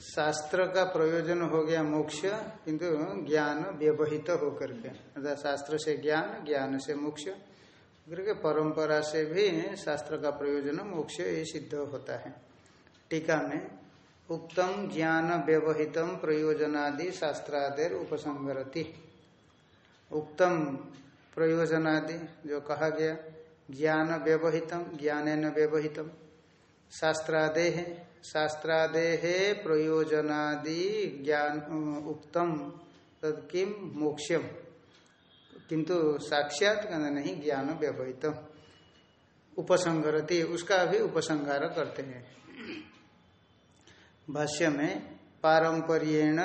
शास्त्र का प्रयोजन हो गया मोक्ष, किंतु ज्ञान व्यवहित होकर के। अर्थात शास्त्र से ज्ञान ज्ञान से मोक्ष। करके परंपरा से भी शास्त्र का प्रयोजन मोक्ष ये सिद्ध होता है। टीका में उत्तम ज्ञान व्यवहितम प्रयोजनादि शास्त्रादेर उपसंगरति उत्तम प्रयोजनादि जो कहा गया ज्ञान व्यवहितम ज्ञान व्यवहितम शास्त्रादे है शास्त्रादे प्रयोजनादि ज्ञान उक्तम तद किम मोक्षम किंतु साक्षात कहना नहीं ज्ञान व्यवहित उपसंगरती उसका भी उपसंहार करते हैं। भाष्य में, पारंपर्येण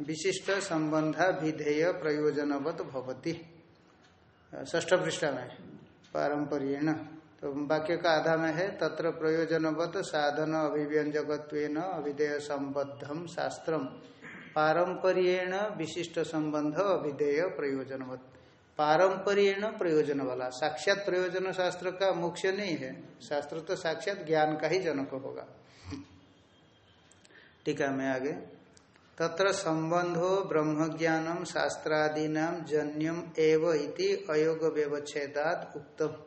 विशिष्ट संबंधा विधेय प्रयोजनवत भवती। ष्ठ पृष्ठ में। पारंपर्येण। तो वाक्य का आधा में है, तत्र प्रयोजनवत साधन अभिव्यंजकत्व अभिधेय संबद्धम शास्त्रम। पारंपर्येण विशिष्ट संबंध अभिधेय प्रयोजनवत। पारंपर्येण प्रयोजन वाला साक्षात प्रयोजन शास्त्र का मुख्य नहीं है। शास्त्र तो साक्षात ज्ञान का ही जनक होगा। टीका में आगे। तत्र संबंधो ब्रह्म ज्ञानम शास्त्रादीना जन्यम एव अयोग व्यवच्छेदात उत्तम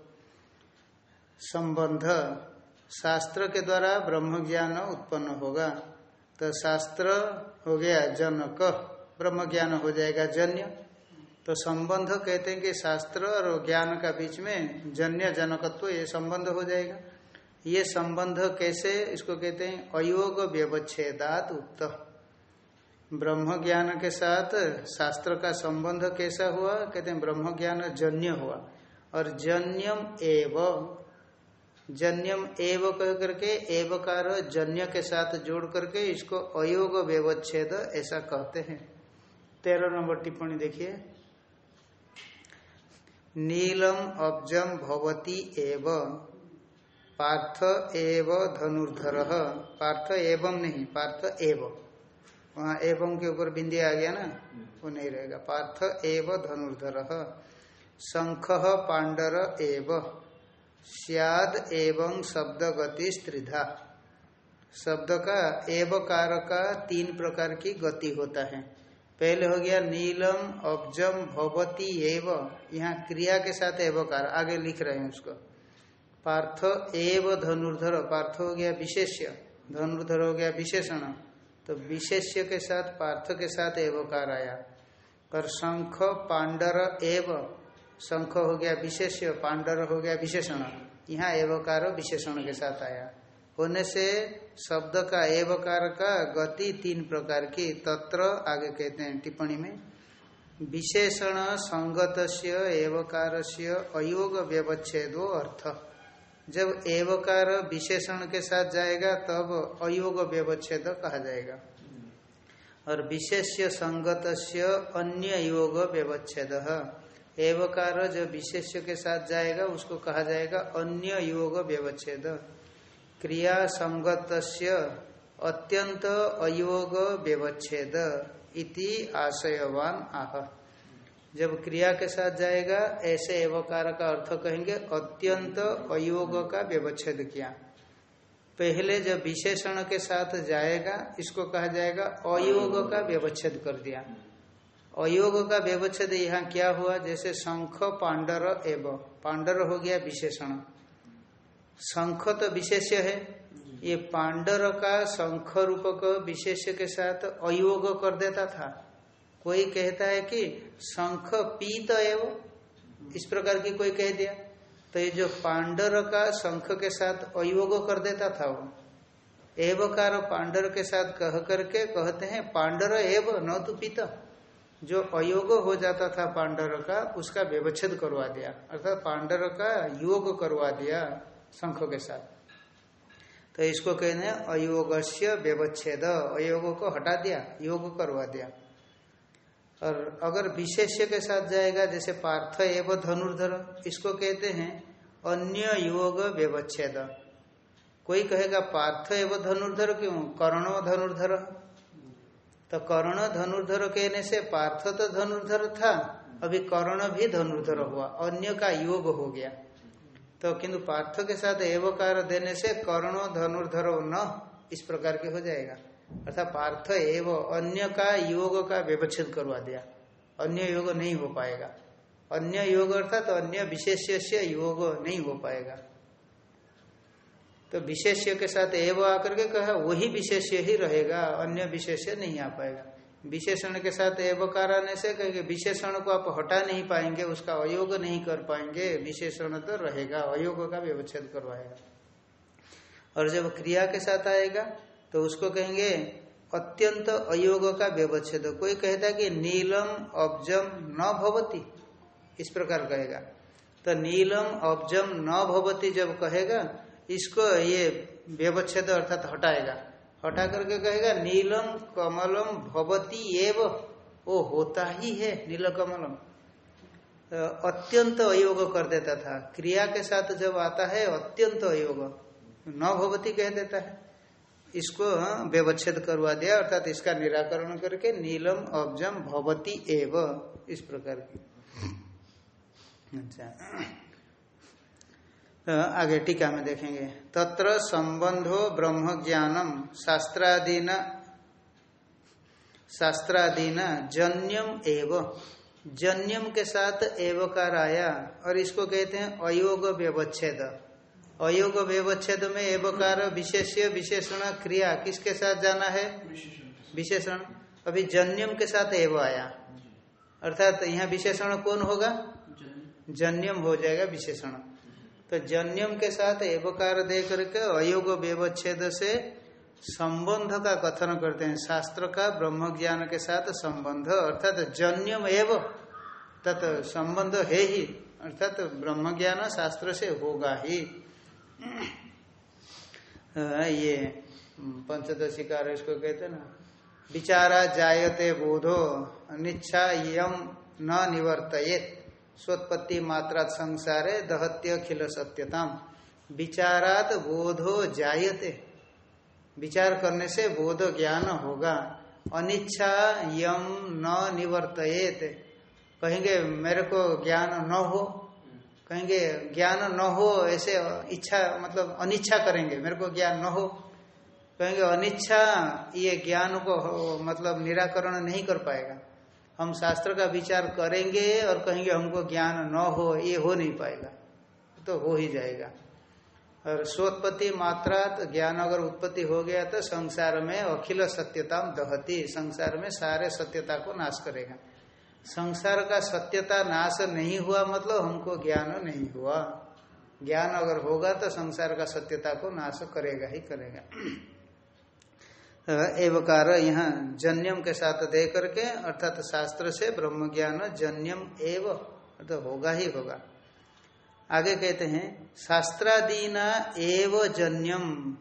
संबंध शास्त्र के द्वारा ब्रह्म ज्ञान उत्पन्न होगा। तो शास्त्र हो गया जनक। ब्रह्म ज्ञान हो जाएगा जन्य। तो संबंध कहते हैं कि शास्त्र और ज्ञान का बीच में जन्य, जनकत्व, ये संबंध हो जाएगा। ये संबंध कैसे, इसको कहते हैं अयोग व्यवच्छेदात उक्त ब्रह्म ज्ञान के साथ शास्त्र का संबंध कैसा हुआ? कहते हैं ब्रह्म ज्ञान जन्य हुआ। और जन्यम एव जन्यम एव कह करके एवकार जन्य के साथ जोड़ करके इसको अयोग व्यवच्छेद ऐसा कहते हैं। तेरह नंबर टिप्पणी देखिए। नीलम अब्जम भवती एव, पार्थ एव धनुर्धर, पार्थ एवं नहीं, पार्थ एव। वहाँ एवं के ऊपर बिंदी आ गया ना वो नहीं रहेगा। पार्थ एव धनुर्धर शंख पांडर एव सियाद एवं शब्द गति स्त्रिधा। शब्द का एवकार का तीन प्रकार की गति होता है। पहले हो गया नीलम अब्जम भवती एव यहाँ क्रिया के साथ एवकार आगे लिख रहे हैं उसको। पार्थ एव धनुर्धर पार्थ हो गया विशेष्य धनुर्धर हो गया विशेषण। तो विशेष्य के साथ, पार्थ के साथ एवकार आया। और शंख, पांडर एव, शंख हो गया विशेष्य, पांडर हो गया विशेषण। यहाँ एवकार विशेषण के साथ आया। होने से शब्द का एवकार का गति तीन प्रकार की तत्र आगे कहते हैं टिप्पणी में। विशेषण संगत एवकार से अयोग व्यवच्छेदो अर्थ। जब एवकार विशेषण के साथ जाएगा, तब अयोग व्यवच्छेद कहा जाएगा। और विशेष्य संगत अन्य योग व्यवच्छेद। एवकार जो विशेष्य के साथ जाएगा, उसको कहा जाएगा अन्य योग व्यवच्छेद। क्रिया संगत अत्यंत अयोग व्यवच्छेद इति आशयवान आह। जब क्रिया के साथ जाएगा, ऐसे एवकार का अर्थ कहेंगे, अत्यंत अयोग का व्यवच्छेद किया। पहले जब विशेषण के साथ जाएगा, इसको कहा जाएगा, अयोग का व्यवच्छेद कर दिया। अयोग का व्यवच्छेद यहाँ क्या हुआ? जैसे शंख पांडर एव। पांडर हो गया विशेषण। शंख तो विशेष है। ये पांडर का शंख रूपक विशेष के साथ अयोग कर देता था। कोई कहता है कि शंख पीत एव, इस प्रकार की कोई कह दिया। तो ये जो पांडर का शंख के साथ अयोग कर देता था वो एवकार पांडर के साथ कह करके कहते हैं, पांडर एव न तो पीत। जो अयोग हो जाता था पांडर का, उसका व्यवच्छेद करवा दिया। अर्थात पांडर का योग करवा दिया शंख के साथ। तो इसको कहते हैं अयोग से व्यवच्छेद। अयोग को हटा दिया, योग करवा दिया। और अगर विशेष्य के साथ जाएगा, जैसे पार्थ एवं धनुर्धर, इसको कहते हैं अन्य योग व्यवच्छेद। कोई कहेगा, पार्थ एवं धनुर्धर क्यों? कर्ण धनुर्धर। तो कर्ण धनुर्धर कहने से पार्थ तो धनुर्धर था, अभी कर्ण भी धनुर्धर हुआ, अन्य का योग हो गया। तो किंतु पार्थ के साथ एवकार देने से कर्ण धनुर्धर न, इस प्रकार के हो जाएगा। अर्थात पार्थ एव अन्य का योग का व्यवच्छेद करवा दिया। अन्य योग नहीं हो पाएगा। अन्य योग अर्थात तो अन्य विशेष्य योग नहीं हो पाएगा। तो विशेष्य के साथ एव आकर के कहा, वही विशेष्य ही रहेगा, अन्य विशेष्य नहीं आ पाएगा। विशेषण के साथ एवकार आने से कहेंगे विशेषण को आप हटा नहीं पाएँगे, उसका अयोग नहीं कर पाएँगे, विशेषण तो रहेगा, अयोग का व्यवच्छेद करवाएगा। और जब क्रिया के साथ आएगा तो उसको कहेंगे अत्यंत अयोग का व्यवच्छेद। कोई कहता कि नीलम अब्जम न भवती, इस प्रकार कहेगा। तो नीलम अब्जम न भवती जब कहेगा, इसको ये व्यवच्छेद अर्थात हटाएगा। हटा करके कहेगा, नीलम कमलम भवती एव, वो होता ही है नील कमलम। तो अत्यंत अयोग कर देता था। क्रिया के साथ जब आता है, अत्यंत अयोग। न भवती कह देता है। इसको व्यवच्छेद करवा दिया, अर्थात इसका निराकरण करके नीलम, अब्जम, भवती एव, इस प्रकार की। अच्छा। तो आगे टीका में देखेंगे। तत्र संबंधो ब्रह्म ज्ञानम शास्त्रादीन शास्त्रादीन जन्यम एव। जन्यम के साथ एवकार आया, और इसको कहते हैं अयोग व्यवच्छेद। अयोग व्यवच्छेद में एवकार विशेष्य विशेषण क्रिया। किसके साथ जाना है? विशेषण अभी जन्यम के साथ एव आया। अर्थात यहाँ विशेषण कौन होगा? जन्यम। हो जाएगा विशेषण। तो जन्यम के साथ एवकार दे करके अयोग व्यवच्छेद से संबंध का कथन करते हैं। शास्त्र का ब्रह्म ज्ञान के साथ संबंध। अर्थात जन्यम एव तत् संबंध है ही। अर्थात ब्रह्म ज्ञान शास्त्र से होगा ही। ये पंचदशी कार्य इसको कहते ना। विचारा जायते बोधो, अनिच्छा यम न निवर्तयेत। स्वत्पत्ति मात्रा संसारे दहत्य खिल सत्यताम। विचारात बोधो जायते। विचार करने से बोध ज्ञान होगा। अनिच्छा यम न निवर्तयेत। कहेंगे, मेरे को ज्ञान न हो कहेंगे, ज्ञान न हो, ऐसे इच्छा मतलब अनिच्छा करेंगे। मेरे को ज्ञान न हो। कहेंगे, अनिच्छा, ये ज्ञान को मतलब निराकरण नहीं कर पाएगा। हम शास्त्र का विचार करेंगे और कहेंगे, हमको ज्ञान न हो, ये हो नहीं पाएगा। तो हो ही जाएगा। और स्वोत्पत्ति मात्रा तो ज्ञान अगर उत्पत्ति हो गया तो संसार में अखिल सत्यता दहती। संसार में सारे सत्यता को नाश करेगा। संसार का सत्यता नाश नहीं हुआ मतलब हमको ज्ञान नहीं हुआ। ज्ञान अगर होगा तो संसार का सत्यता को नाश करेगा ही करेगा। एवकार यहाँ जन्यम के साथ दे करके, अर्थात शास्त्र से ब्रह्म ज्ञान जन्यम एव तो होगा ही होगा। आगे कहते हैं, शास्त्रादीना एव जन्यम।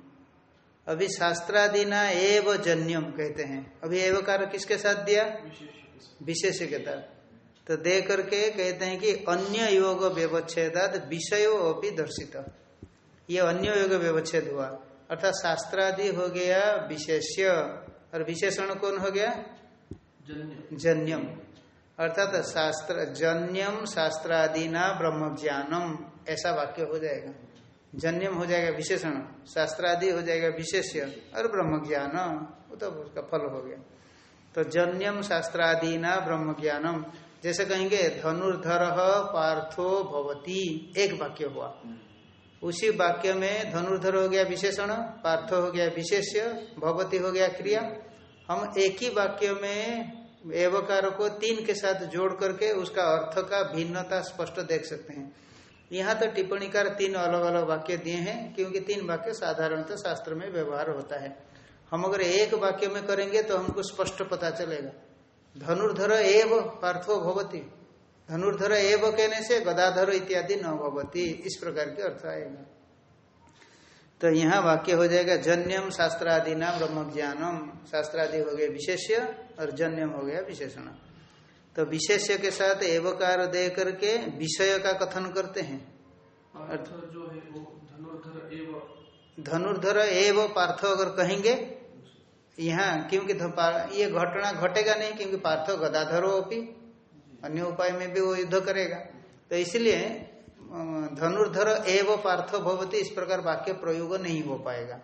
अभी शास्त्रादीना एव जन्यम कहते हैं। अभी एवकार किसके साथ दिया? विशेष के साथ तो दे करके कहते हैं कि अन्य योग व्यवच्छेदात विषयो अभी दर्शित। ये अन्य योग व्यवच्छेद हुआ। अर्थात शास्त्रादि हो गया विशेष्य। और विशेषण कौन हो गया? जन्यम। अर्थात शास्त्र जन्यम शास्त्रादि न ब्रह्म ज्ञानम ऐसा वाक्य हो जाएगा। जन्यम हो जाएगा विशेषण शास्त्रादि हो जाएगा विशेष्य और ब्रह्म ज्ञान वो तो उसका फल हो गया। तो जन्यम शास्त्रादि न ब्रह्म ज्ञानम जैसे कहेंगे, धनुर्धर पार्थो भवती। एक वाक्य हुआ। उसी वाक्य में धनुर्धर हो गया विशेषण, पार्थ हो गया विशेष्य भगवती हो गया क्रिया। हम एक ही वाक्य में एवकार को तीन के साथ जोड़ करके उसका अर्थ का भिन्नता स्पष्ट देख सकते हैं। यहाँ तो टिप्पणीकार तीन अलग अलग वाक्य दिए हैं, क्योंकि तीन वाक्य साधारणतः शास्त्र में व्यवहार होता है। हम अगर एक वाक्य में करेंगे तो हमको स्पष्ट पता चलेगा। धनुर्धर एव पार्थो भवती। धनुर्धर एव कहने से गदाधर इत्यादि न भवती। इस प्रकार के अर्थ आएगा। तो यहाँ वाक्य हो जाएगा जन्यम शास्त्रादि नाम ब्रह्म ज्ञानम शास्त्रादि हो गया विशेष्य और जन्यम हो गया विशेषण। तो विशेष्य के साथ एवकार दे करके विषय का कथन करते हैं। जो है वो धनुर्धर एव। धनुर्धर एव पार्थ अगर कहेंगे यहाँ क्योंकि ये घटना घटेगा नहीं क्योंकि पार्थ गदाधरो अपनी अन्य उपाय में भी वो युद्ध करेगा। तो इसलिए धनुर्धर एव पार्थ भवती, इस प्रकार वाक्य प्रयोग नहीं हो पाएगा।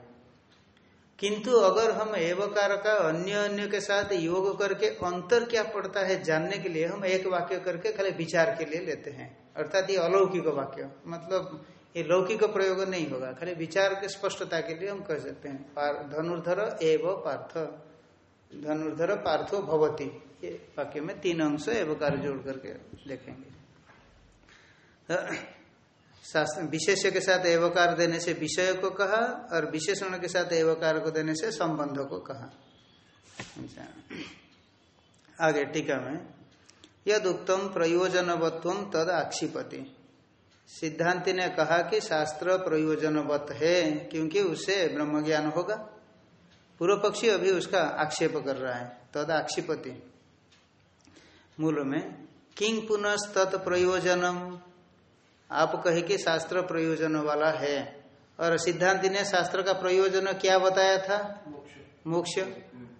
किंतु अगर हम एवकार का अन्य अन्य के साथ योग करके अंतर क्या पड़ता है जानने के लिए, हम एक वाक्य करके खाली विचार के लिए लेते हैं। अर्थात ये अलौकिक वाक्य। मतलब ये लौकिक प्रयोग नहीं होगा, खाली विचार के स्पष्टता के लिए हम कह सकते हैं। धनुर्धर एव पार्थ। धनुर्धर पार्थो भवती। ये वाक्य में तीन अंश एवकार जोड़ करके देखेंगे। विशेष के साथ एवकार देने से विषय को कहा और विशेषण के साथ एवकार को देने से संबंध को कहा। अच्छा। आगे टीका में यद उत्तम प्रयोजनवत्व तद आक्षिपति सिद्धांति ने कहा कि शास्त्र प्रयोजनवत है क्योंकि उससे ब्रह्म ज्ञान होगा। पूर्व पक्षी अभी उसका आक्षेप कर रहा है तद आक्षिपति मूल में किंग पुनः तत्प्रयोजनम आप कहे कि शास्त्र प्रयोजन वाला है और सिद्धांति ने शास्त्र का प्रयोजन क्या बताया था? मोक्ष।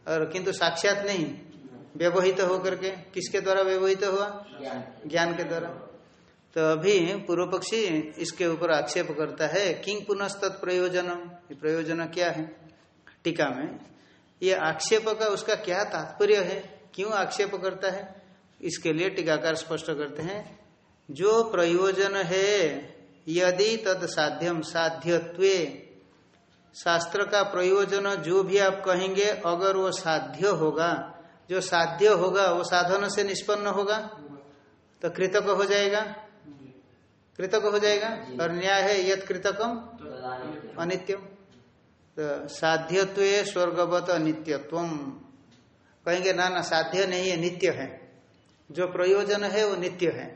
और किंतु साक्षात नहीं व्यवहित तो होकर के किसके द्वारा व्यवहित तो हुआ ज्ञान के द्वारा। तो अभी पूर्व पक्षी इसके ऊपर आक्षेप करता है किंग पुनः प्रयोजन प्रयोजन क्या है? टीका में। ये आक्षेप का उसका क्या तात्पर्य है? क्यों आक्षेप करता है? इसके लिए टीकाकार स्पष्ट करते हैं। जो प्रयोजन है, यदि तद साध्यम साध्यत्व। शास्त्र का प्रयोजन जो भी आप कहेंगे, अगर वो साध्य होगा, जो साध्य होगा, वो साधन से निष्पन्न होगा तो कृतक हो जाएगा। कृतक हो जाएगा और न्याय है यद कृतकम? अनित्यम। तो साध्यत्व स्वर्गवत अनित्यत्व कहेंगे ना ना साध्य नहीं है नित्य है। जो प्रयोजन है वो नित्य है।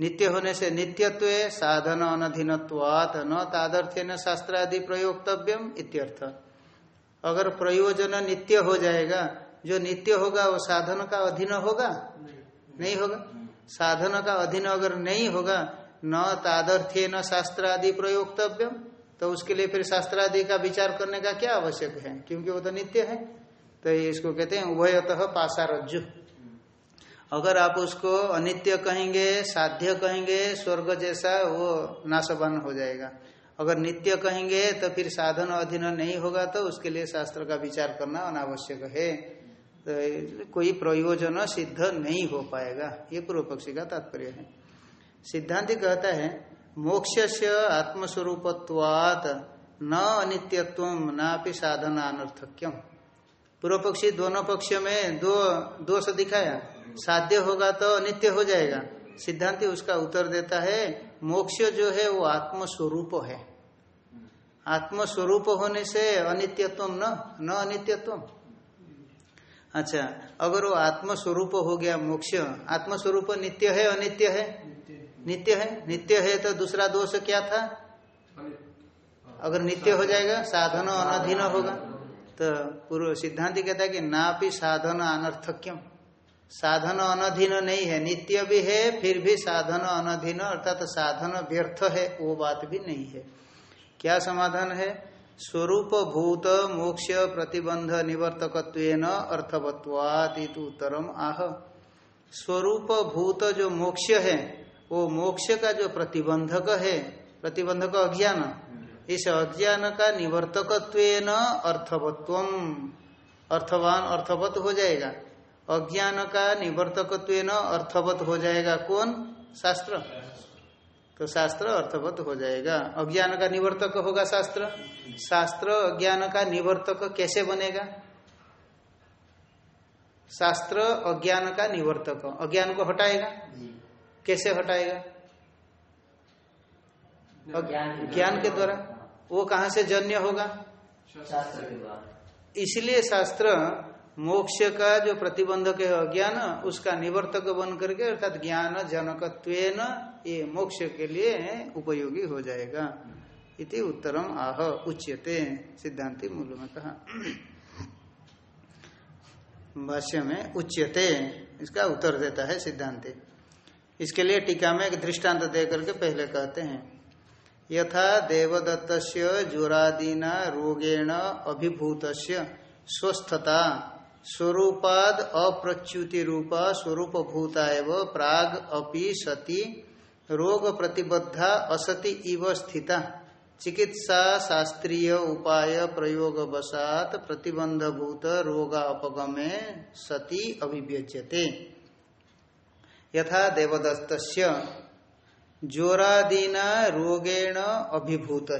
नित्य होने से नित्यत्व साधन अनधीनत्वात न तादर्थ्य न शास्त्र आदि प्रयोक्तव्यम इत्यर्थ। अगर प्रयोजन नित्य हो जाएगा जो नित्य होगा वो साधन का अधीन होगा? नहीं। होगा। साधन का अधीन अगर नहीं होगा न तादर्थ्य न शास्त्र आदि प्रयोक्तव्यम तो उसके लिए फिर शास्त्र आदि का विचार करने का क्या आवश्यक है? क्योंकि वो तो नित्य है। तो इसको कहते हैं उभयतः पासारज्जु। अगर आप उसको अनित्य कहेंगे, साध्य कहेंगे, स्वर्ग जैसा, वो नाशवान हो जाएगा। अगर नित्य कहेंगे तो फिर साधन अधीन नहीं होगा तो उसके लिए शास्त्र का विचार करना अनावश्यक है। तो कोई प्रयोजन सिद्ध नहीं हो पाएगा। ये पूर्व पक्षी का तात्पर्य है। सिद्धांत कहता है मोक्ष से आत्मस्वरूपत्वात न अनित्यत्व न साधन अनर्थक्यम पूर्व पक्षी दोनों पक्ष में दो, दोष दिखाया। साध्य होगा तो अनित्य हो जाएगा। सिद्धांति उसका उत्तर देता है, मोक्ष जो है वो आत्मस्वरूप है। आत्मस्वरूप होने से अनित्यत्व न न अनित्यत्व। अच्छा अगर वो आत्मस्वरूप हो गया मोक्ष, आत्मस्वरूप नित्य है, अनित्य है? नित्य है? नित्य है तो दूसरा दोष क्या था? अगर नित्य हो जाएगा, साधन अनधीन होगा। तो पूर्व सिद्धांत कहता है कि ना भी साधन अनर्थक्यम। साधन अनधीन नहीं है, नित्य भी है, फिर भी साधन अनधीन, अर्थात तो साधन व्यर्थ है, वो बात भी नहीं है। क्या समाधान है? स्वरूप भूत मोक्ष प्रतिबंध निवर्तक अर्थवत्वात उत्तरम आह। स्वरूप भूत जो मोक्ष है वो मोक्ष का जो प्रतिबंधक है, प्रतिबंधक अज्ञान, इस अज्ञान का निवर्तक अर्थवत्व। अर्थवान अर्थवत हो जाएगा। अज्ञान का निवर्तक अर्थवत हो जाएगा कौन? शास्त्र। तो शास्त्र अर्थवत हो जाएगा। अज्ञान का निवर्तक होगा शास्त्र। शास्त्र अज्ञान का निवर्तक कैसे बनेगा? शास्त्र अज्ञान का निवर्तक। अज्ञान को हटाएगा। कैसे हटाएगा? ज्ञान के द्वारा। वो कहा से जन्य होगा? इसलिए शास्त्र मोक्ष का जो प्रतिबंधक है अज्ञान उसका निवर्तक बन करके अर्थात ज्ञान जनकत्व ये मोक्ष के लिए उपयोगी हो जाएगा। इति उत्तरम आह उच्यते सिद्धांति मूल में कहा भाष्य में उच्यते इसका उत्तर देता है सिद्धांति। इसके लिए टीका में एक दृष्टांत दे करके पहले कहते हैं। यथा देवदत्त ज्वरादीना रोगेण अभिभूत स्वस्थता, स्वरूपाद अप्रच्युति रूप स्वरूप भूता एव प्राग अपि सती रोग प्रतिबद्धा असति इव स्थिता, चिकित्सा शास्त्रीय उपाय प्रयोग वसात प्रतिबंधभूत रोगापगमे सती अभिव्यज्यते। यथा देवदत्त जोरादीना रोगेण अभिभूत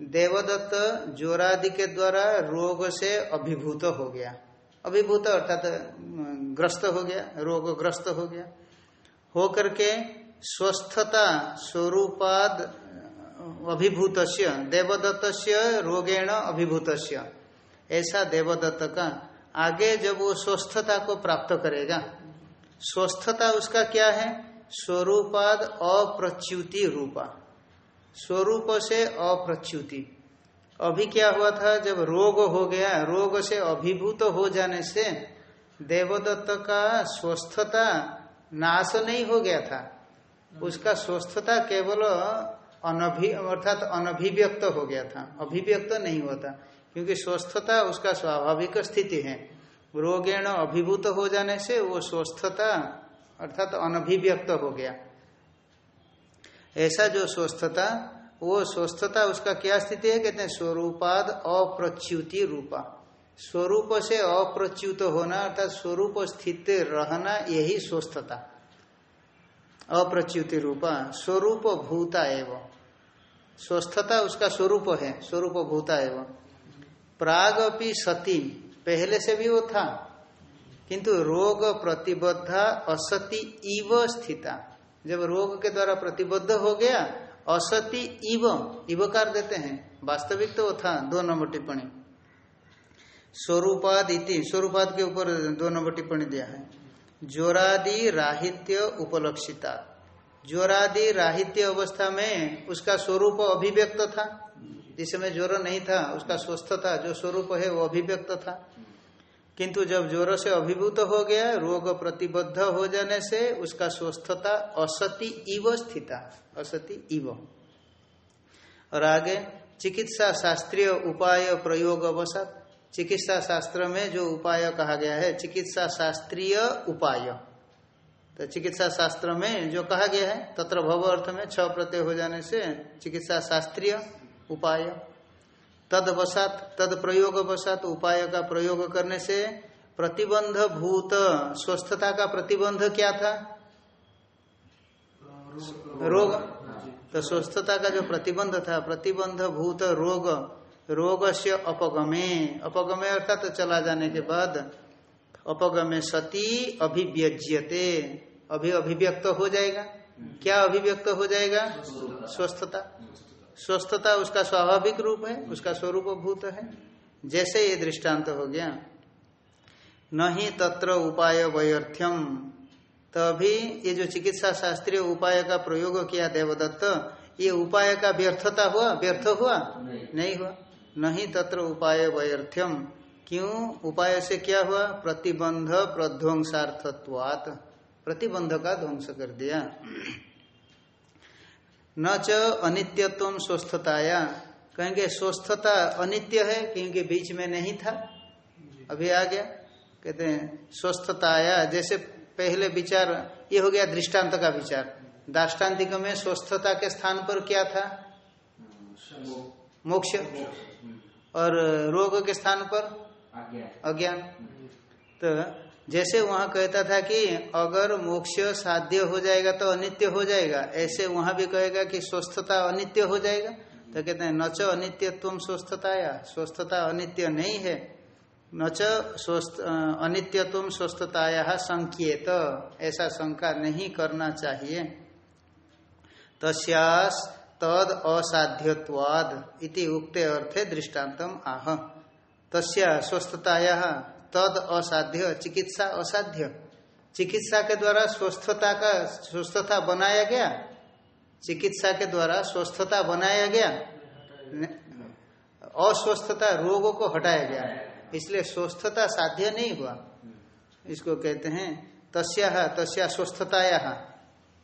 देवदत्त जोरादि के द्वारा रोग से अभिभूत हो गया। अभिभूत अर्थात ग्रस्त हो गया रोग ग्रस्त हो गया। हो करके स्वस्थता स्वरूपाद अभिभूत देवदत्त रोगेण अभिभूत ऐसा देवदत्त का आगे जब वो स्वस्थता को प्राप्त करेगा स्वस्थता उसका क्या है? स्वरूपाद अप्रच्युति रूपा। स्वरूप से अप्रच्युति। अभी क्या हुआ था? जब रोग हो गया, रोग से अभिभूत हो जाने से देवदत्त का स्वस्थता नाश नहीं हो गया था। उसका स्वस्थता केवल अनभि, अर्थात अनभिव्यक्त हो गया था। अभिव्यक्त नहीं होता क्योंकि स्वस्थता उसका स्वाभाविक स्थिति है। रोगेण अभिभूत हो जाने से वो स्वस्थता अर्थात अनभिव्यक्त हो गया। ऐसा जो स्वस्थता, वो स्वस्थता उसका क्या स्थिति है? कहते हैं स्वरूपाद अप्रच्युति रूपा। स्वरूप से अप्रच्युत होना अर्थात स्वरूप स्थित रहना यही स्वस्थता। अप्रच्युति रूपा, स्वरूप भूता एवं। स्वस्थता उसका स्वरूप है, स्वरूप भूता एवं। प्राग अपनी सती पहले से भी वो था। किंतु रोग प्रतिबद्धा असति इव स्थिता। जब रोग के द्वारा प्रतिबद्ध हो गया, असति इव, इवकार देते हैं। वास्तविक तो वो था, दो नंबर टिप्पणी। स्वरूपाद इति स्वरूपाद के ऊपर दो नंबर टिप्पणी दिया है। जोरादि राहित्य उपलक्षिता। जोरादि राहित्य अवस्था में उसका स्वरूप अभिव्यक्त था। जिस समय ज्वर नहीं था, उसका स्वस्थ था जो स्वरूप है, वो अभिव्यक्त था। किंतु जब ज्वर से अभिभूत हो गया, रोग प्रतिबद्ध हो जाने से उसका स्वस्थता असति इव स्थिता, असति इव। और आगे, चिकित्सा शास्त्रीय उपाय प्रयोग अवसत, चिकित्सा शास्त्र में जो उपाय कहा गया है, चिकित्सा शास्त्रीय उपाय। तो चिकित्सा शास्त्र में जो कहा गया है, तत्र भव अर्थ में छ प्रत्यय हो जाने से चिकित्सा शास्त्रीय उपाय। तद वसात तद प्रयोग वसात उपाय का प्रयोग करने से प्रतिबंध भूत स्वस्थता का प्रतिबंध क्या था? रोग। तो स्वस्थता का जो प्रतिबंध था प्रतिबंध भूत रोग रोग से अपगमे। अपगमे अर्थात तो चला जाने के बाद अपगमे सती अभिव्यज्यते। अभी अभिव्यक्त हो जाएगा। क्या अभिव्यक्त हो जाएगा? स्वस्थता। स्वस्थता उसका स्वाभाविक रूप है उसका स्वरूप भूत है। जैसे ये दृष्टांत हो गया। नहीं तत्र उपाय वैर्थ्यम तभी ये जो चिकित्सा शास्त्रीय उपाय का प्रयोग किया देवदत्त ये उपाय का व्यर्थता हुआ व्यर्थ हुआ? नहीं, नहीं हुआ। नहीं तत्र उपाय वैर्थ्यम क्यों? उपाय से क्या हुआ? प्रतिबंध प्रध्वंसार्थत्वात। प्रतिबंध का ध्वंस कर दिया। न च अनित्यत्व स्वस्थताया। कहेंगे स्वस्थता अनित्य है क्योंकि बीच में नहीं था। अभी आ गया। कहते हैं स्वस्थताया जैसे पहले विचार ये हो गया दृष्टांत का विचार। दाष्टान्तिक में स्वस्थता के स्थान पर क्या था? मोक्ष। और रोग के स्थान पर? अज्ञान। तो जैसे वहाँ कहता था कि अगर मोक्ष साध्य हो जाएगा तो अनित्य हो जाएगा। ऐसे वहाँ भी कहेगा कि स्वस्थता अनित्य हो जाएगा। तो कहते हैं, नच अनित्य तुम स्वस्थता या स्वस्थता अनित्य नहीं है। नच स्वस्थ अनित्य तुम स्वस्थताया संकेत। ऐसा शंका नहीं करना चाहिए। तस्यास तद असाध्यवाद इति उक्ते अर्थे दृष्टान्तम आह। तस्या स्वस्थताया तद असाध्य, चिकित्सा असाध्य। चिकित्सा के द्वारा स्वस्थता का, स्वस्थता बनाया गया? चिकित्सा के द्वारा स्वस्थता बनाया गया? अस्वस्थता रोगों को हटाया गया। इसलिए स्वस्थता साध्य नहीं हुआ। इसको कहते हैं तस्या तस्या स्वस्थताया।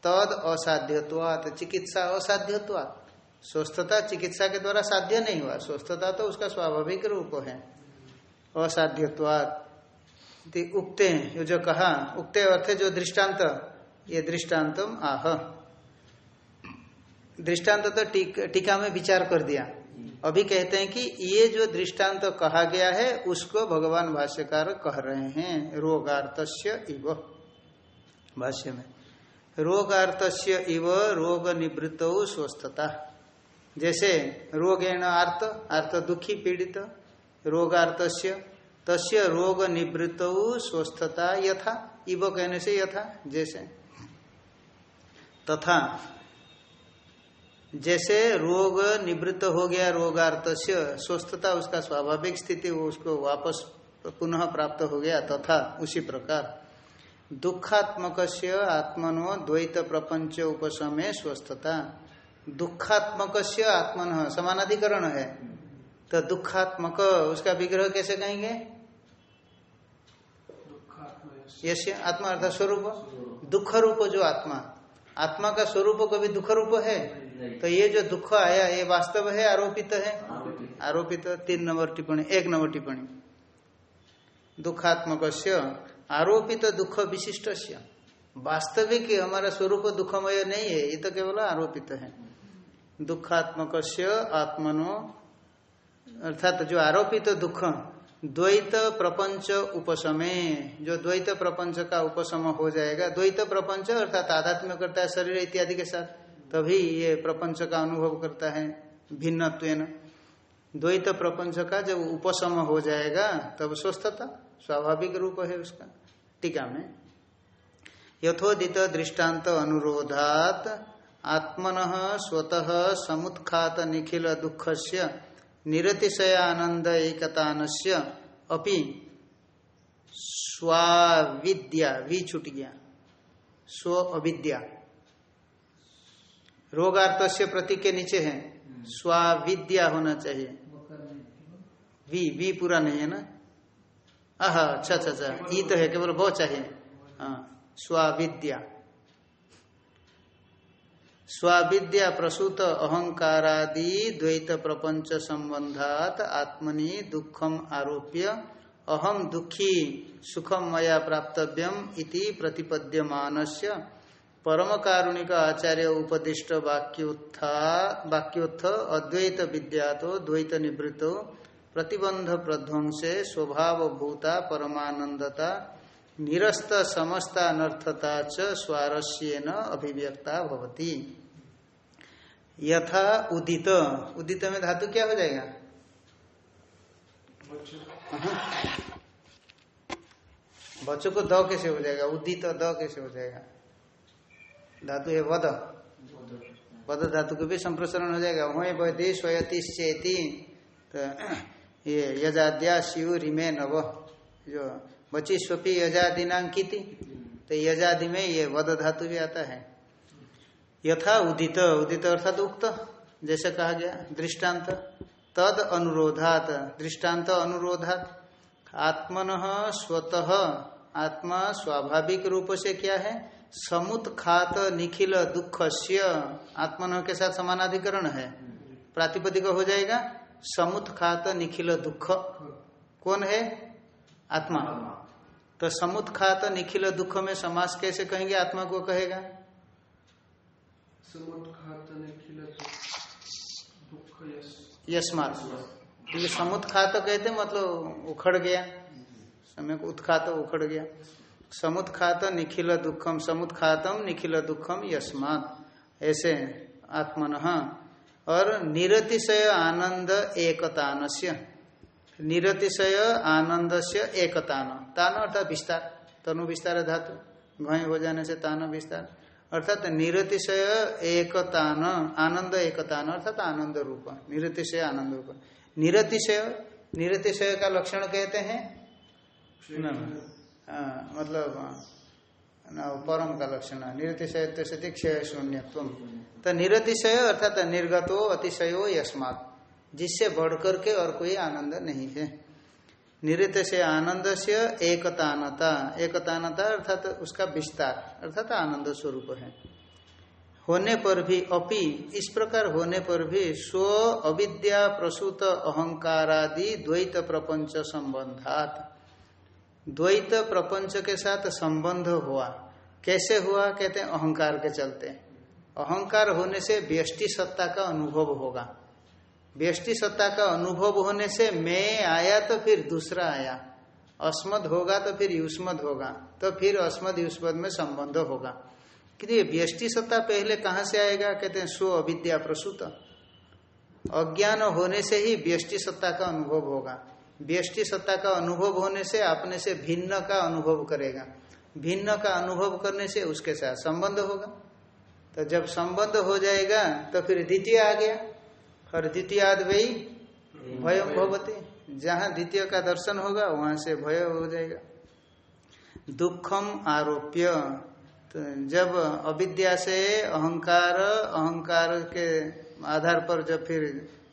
तद असाध्यत्वात, चिकित्सा असाध्यत्वात। स्वस्थता चिकित्सा के द्वारा साध्य नहीं हुआ। स्वस्थता तो उसका स्वाभाविक रूप है। असाध्यत्वात। उक्ते ये जो कहा, उक्ते अर्थ जो दृष्टांत ये दृष्टान्तम आह। दृष्टांत तो टीका में विचार कर दिया। अभी कहते हैं कि ये जो दृष्टांत कहा गया है, उसको भगवान भाष्यकार कह रहे हैं रोगार्तस्य इव। भाष्य में रोगार्तस्य इव रोग निवृत्त स्वस्थता। जैसे रोगेण आर्त आर्त दुखी पीड़ित रोगार्तस्य, तस्य रोग निवृत्त स्वस्थता यथा, इव कहने से यथा, जैसे। तथा, जैसे रोग निवृत्त हो गया रोगार्थ स्वस्थता उसका स्वाभाविक स्थिति, वो उसको वापस पुनः प्राप्त हो गया, तथा, उसी प्रकार। दुखात्मक आत्मनो द्वैत प्रपंच उपशमे स्वस्थता। दुखात्मक आत्मन समानाधिकरण है। तो दुखात्मक उसका विग्रह कैसे कहेंगे? यश आत्मा अर्थात स्वरूप। दुख रूप जो आत्मा। आत्मा का स्वरूप कभी दुख रूप है तो ये जो दुख आया ये वास्तव है आरोपित है? आरोपित। तीन नंबर टिप्पणी एक नंबर टिप्पणी। दुखात्मक आरोपित दुख विशिष्ट वास्तविक हमारा स्वरूप दुखमय नहीं है ये तो केवल आरोपित है। दुखात्मक आत्मनो अर्थात जो आरोपित तो दुख, द्वैत प्रपंच उपशमे, जो द्वैत प्रपंच का उपसम हो जाएगा। द्वैत प्रपंच अर्थात आध्यात्म करता है शरीर इत्यादि के साथ, तभी ये प्रपंच का अनुभव करता है भिन्न द्वैत प्रपंच का जब उपसम हो जाएगा, तब स्वस्थता स्वाभाविक रूप है उसका। टीका में, यथोदित दृष्टांत अनुरोधात आत्मन स्वतः समुत्खात निखिल दुख से निरतिशय आनंद एकतान अपि स्वाविद्या वी छुट गया स्व अविद्या रोगार्थ से प्रतीक के नीचे है। स्वाविद्या होना चाहिए। वी वी पूरा नहीं है ना? आह अच्छा अच्छा अच्छा। ई तो है केवल वो चाहिए। हाँ स्वाविद्या। स्वाविद्या प्रसूत अहंकारादि द्वैत प्रपंच संबंधात आत्मनि दुखम आरोप्य अहम दुखी सुखम मया प्राप्तव्यम इति प्रतिपद्यमानस्य। परम कारुणिक आचार्य उपदिष्ट वाक्योत्था, वाक्योत्थ, अद्वैत विद्या तो द्वैत निवृत्तो, प्रतिबंध प्रध्वंसे स्वभाव भूता परमानंदता निरस्त समस्तानर्थता च स्वारस्यन अभिव्यक्ता भवती। यथा उदित। उदित में धातु क्या हो जाएगा? बच्चों को द कैसे हो जाएगा? उदित द कैसे हो जाएगा? धातु है वध वध धातु को भी संप्रसारण हो जाएगा। वही वैधि स्वयति तो ये यजाद्या शिव रिमे नव। जो बची स्वपी यजा दिनांकित। तो यजादि में ये वध धातु भी आता है। यथा उदित उदित अर्थात उक्त, जैसे कहा गया, दृष्टांत। तद अनुरोधात, दृष्टांत अनुरोधात। आत्मन स्वतः, आत्मा स्वाभाविक रूप से क्या है? समुत्खात निखिल दुख से आत्मन के साथ समानाधिकरण है। प्रातिपदिक हो जाएगा समुत्खात निखिल दुख। कौन है? आत्मा। तो समुत्खात निखिल दुख में समास कैसे कहेंगे? आत्मा को कहेगा। यस्मात क्योंकि समुत्खात कहते मतलब उखड़ गया। समय को उत्खात उखड़ गया। समुत्खात निखिल दुखम समुत्खातम निखिल दुखम यस्मात ऐसे आत्मन। और निरतिशय आनंद एकतानस्य। निरतिशय आनंद से एकतान। तान तान अर्थात विस्तार। तनु विस्तार धातु। घय हो जाने से तान विस्तार। अर्थात निरतिशय एकतान आनंद एकतान अर्थात आनंद रूप। निरतिशय आनंद रूप। निरतिशय निरतिशय का लक्षण कहते हैं? मतलब परम का लक्षण। निरतिशय क्षय शून्यत्व। तो निरतिशय अर्थात निर्गतो अतिशयो यस्मात। जिससे बढ़कर के और कोई आनंद नहीं है। निरत से आनंद से एकतानता। एकतानता अर्थात उसका विस्तार, अर्थात आनंद स्वरूप है। होने पर भी, अपि, इस प्रकार होने पर भी स्व अविद्या, प्रसूत अहंकारादि द्वैत प्रपंच संबंधात। द्वैत प्रपंच के साथ संबंध हुआ। कैसे हुआ? कहते हैं, अहंकार के चलते। अहंकार होने से व्यष्टि सत्ता का अनुभव होगा। व्यष्टि सत्ता का अनुभव होने से मैं आया तो फिर दूसरा आया। अस्मद होगा तो फिर युष्मद होगा तो फिर अस्मद युष्मद में संबंध होगा। ये व्यष्टि सत्ता पहले कहाँ से आएगा? कहते हैं, स्व अविद्या प्रसूत। अज्ञान होने से ही व्यष्टि सत्ता का अनुभव होगा। व्यष्टि सत्ता का अनुभव होने से अपने से भिन्न का अनुभव करेगा। भिन्न का अनुभव करने से उसके साथ संबंध होगा। तो जब संबंध हो जाएगा तो फिर द्वितीय आ गया। और द्वितीय आद वही भय। भवती। जहाँ द्वितीय का दर्शन होगा वहाँ से भय हो जाएगा। दुखम आरोप्य। तो जब अविद्या से अहंकार अहंकार के आधार पर जब फिर